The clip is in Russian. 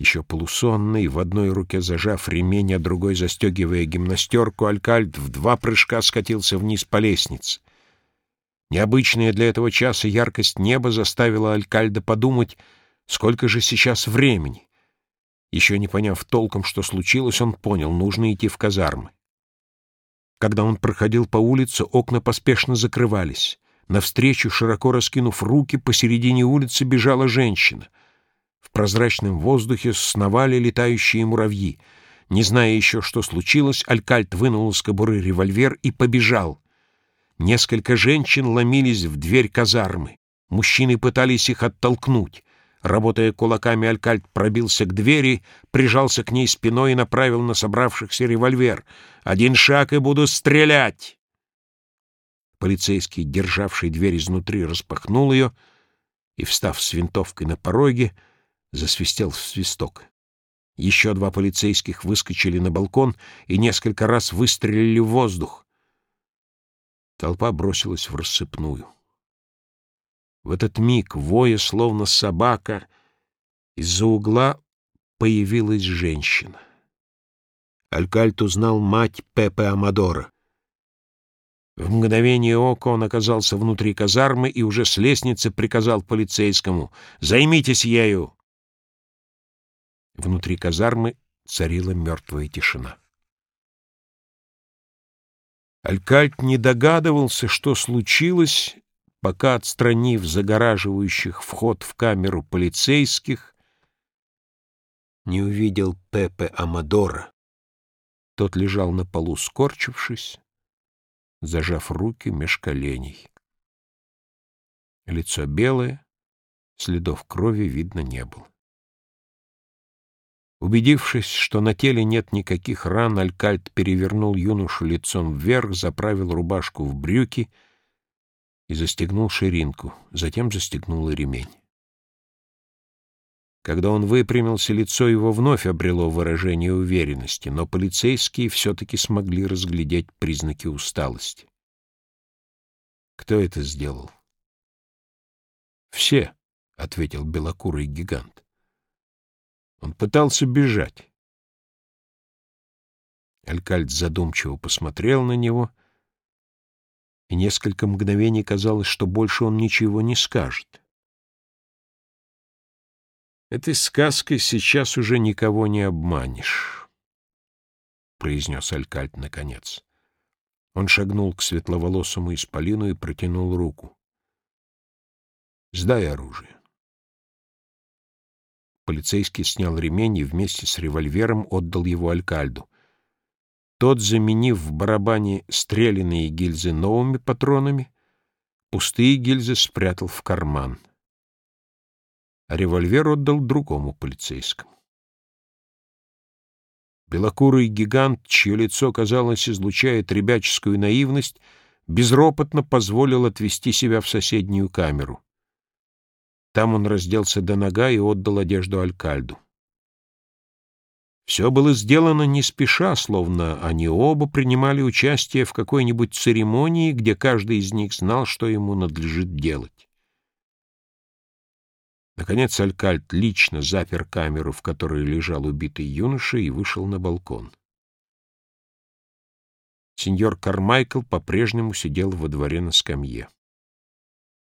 Еще полусонный, в одной руке зажав ремень, а другой застегивая гимнастерку, Алькальд в два прыжка скатился вниз по лестнице. Необычная для этого часа яркость неба заставила Алькальда подумать, сколько же сейчас времени. Еще не поняв толком, что случилось, он понял, нужно идти в казармы. Когда он проходил по улице, окна поспешно закрывались. Навстречу, широко раскинув руки, посередине улицы бежала женщина. Прозрачном воздухе сновали летающие муравьи. Не зная еще, что случилось, Алькальт вынул из кобуры револьвер и побежал. Несколько женщин ломились в дверь казармы. Мужчины пытались их оттолкнуть. Работая кулаками, Алькальт пробился к двери, прижался к ней спиной и направил на собравшихся револьвер. «Один шаг, и буду стрелять!» Полицейский, державший дверь изнутри, распахнул ее и, встав с винтовкой на пороге, засвистел свисток. Еще два полицейских выскочили на балкон и несколько раз выстрелили в воздух. Толпа бросилась в рассыпную. В этот миг, воя, словно собака, из-за угла появилась женщина. Алькальт узнал мать Пепе Амадора. В мгновение ока он оказался внутри казармы и уже с лестницы приказал полицейскому «Займитесь ею!». Внутри казармы царила мертвая тишина. Алькальт не догадывался, что случилось, пока, отстранив загораживающих вход в камеру полицейских, не увидел Пепе Амадора. Тот лежал на полу, скорчившись, зажав руки меж коленей. Лицо белое, следов крови видно не было. Убедившись, что на теле нет никаких ран, Алькальт перевернул юношу лицом вверх, заправил рубашку в брюки — и застегнул ширинку, затем застегнул и ремень. Когда он выпрямился, лицо его вновь обрело выражение уверенности, но полицейские все-таки смогли разглядеть признаки усталости. Кто это сделал? «Все», — ответил белокурый гигант. Он пытался бежать. Алькальд задумчиво посмотрел на него и несколько мгновений казалось, что больше он ничего не скажет. «Этой сказкой сейчас уже никого не обманешь», — произнес Алькальт наконец. Он шагнул к светловолосому исполину и протянул руку. «Сдай оружие». Полицейский снял ремень и вместе с револьвером отдал его Алькальду. Тот, заменив в барабане стреляные гильзы новыми патронами, пустые гильзы спрятал в карман. Револьвер отдал другому полицейскому. Белокурый гигант, чье лицо, казалось, излучает ребяческую наивность, безропотно позволил отвести себя в соседнюю камеру. Там он разделся до нога и отдал одежду Алькальду. Все было сделано не спеша, словно они оба принимали участие в какой-нибудь церемонии, где каждый из них знал, что ему надлежит делать. Наконец Алькальт лично запер камеру, в которой лежал убитый юноша, и вышел на балкон. Сеньор Кармайкл по-прежнему сидел во дворе на скамье.